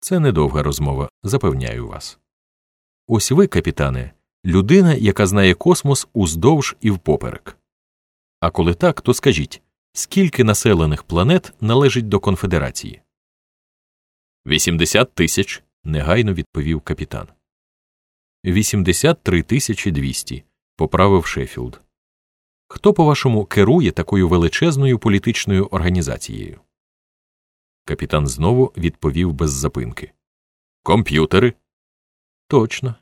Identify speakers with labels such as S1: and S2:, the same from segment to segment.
S1: Це недовга розмова, запевняю вас. Ось ви, капітане, людина, яка знає космос уздовж і впоперек. А коли так, то скажіть, скільки населених планет належить до конфедерації? 80 тисяч, негайно відповів капітан. 83 тисячі 200, поправив Шеффілд. Хто, по вашому, керує такою величезною політичною організацією? Капітан знову відповів без запинки. Комп'ютери. Точно.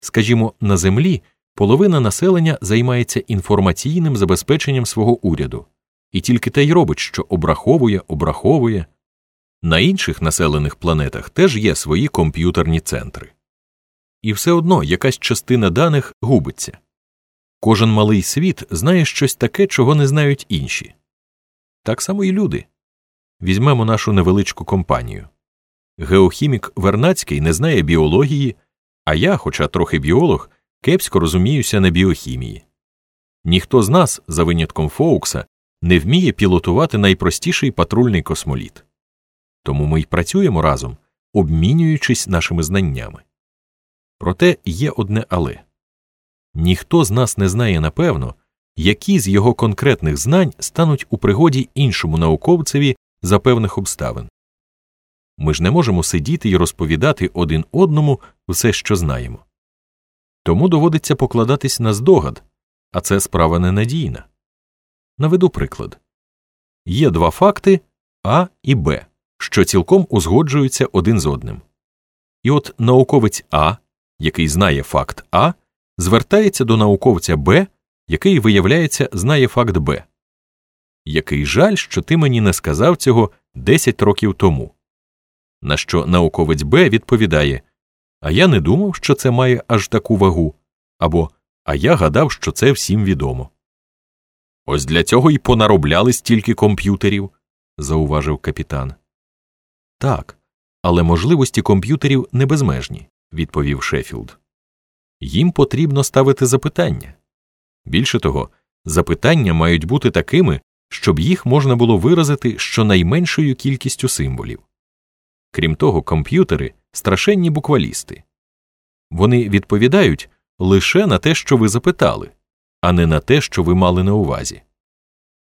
S1: Скажімо, на землі половина населення займається інформаційним забезпеченням свого уряду, і тільки те й робить, що обраховує, обраховує. На інших населених планетах теж є свої комп'ютерні центри. І все одно якась частина даних губиться. Кожен малий світ знає щось таке, чого не знають інші. Так само і люди. Візьмемо нашу невеличку компанію. Геохімік Вернацький не знає біології, а я, хоча трохи біолог, кепсько розуміюся на біохімії. Ніхто з нас, за винятком Фоукса, не вміє пілотувати найпростіший патрульний космоліт. Тому ми й працюємо разом, обмінюючись нашими знаннями. Проте є одне але ніхто з нас не знає напевно, які з його конкретних знань стануть у пригоді іншому науковцеві за певних обставин. Ми ж не можемо сидіти і розповідати один одному все, що знаємо. Тому доводиться покладатись на здогад, а це справа ненадійна. Наведу приклад є два факти А і Б, що цілком узгоджуються один з одним. І от науковець А, який знає факт А, звертається до науковця Б, який, виявляється, знає факт Б. Який жаль, що ти мені не сказав цього 10 років тому. На що науковець Б відповідає А я не думав, що це має аж таку вагу, або А я гадав, що це всім відомо. Ось для цього й понаробляли стільки комп'ютерів, зауважив капітан. Так, але можливості комп'ютерів не безмежні, відповів Шеффілд. Їм потрібно ставити запитання. Більше того, запитання мають бути такими, щоб їх можна було виразити щонайменшою кількістю символів. Крім того, комп'ютери страшенні буквалісти. Вони відповідають лише на те, що ви запитали, а не на те, що ви мали на увазі.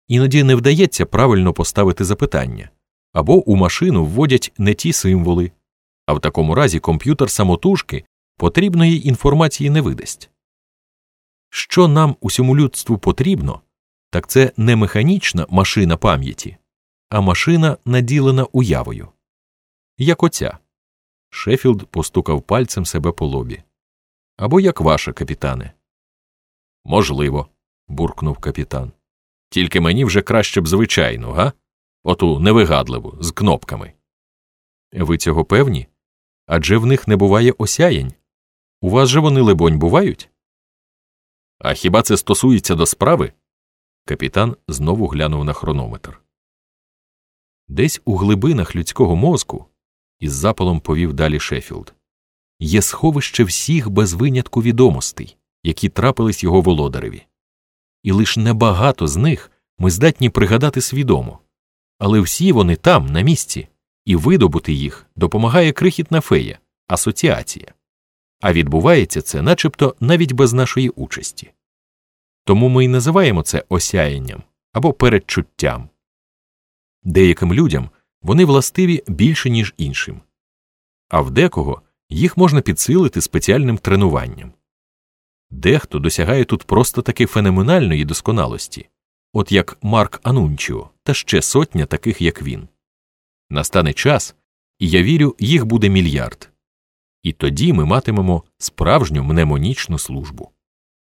S1: Іноді не вдається правильно поставити запитання або у машину вводять не ті символи, а в такому разі комп'ютер самотужки потрібної інформації не видасть. Що нам усьому людству потрібно, так це не механічна машина пам'яті, а машина наділена уявою. Як оця. Шеффілд постукав пальцем себе по лобі. Або як ваша, капітане. Можливо, буркнув капітан. Тільки мені вже краще б звичайну, га? Оту невигадливу, з кнопками. Ви цього певні? Адже в них не буває осяянь. У вас же вони, либонь, бувають? А хіба це стосується до справи? Капітан знову глянув на хронометр. Десь у глибинах людського мозку, із запалом повів далі Шеффілд, є сховище всіх без винятку відомостей, які трапились його володареві. І лиш небагато з них ми здатні пригадати свідомо, але всі вони там, на місці, і видобути їх допомагає крихітна фея, асоціація. А відбувається це начебто навіть без нашої участі. Тому ми й називаємо це осяянням або передчуттям. Деяким людям вони властиві більше, ніж іншим, а в декого їх можна підсилити спеціальним тренуванням. Дехто досягає тут просто таки феноменальної досконалості, от як Марк Анунчіо та ще сотня таких, як він. Настане час, і я вірю, їх буде мільярд. І тоді ми матимемо справжню мнемонічну службу.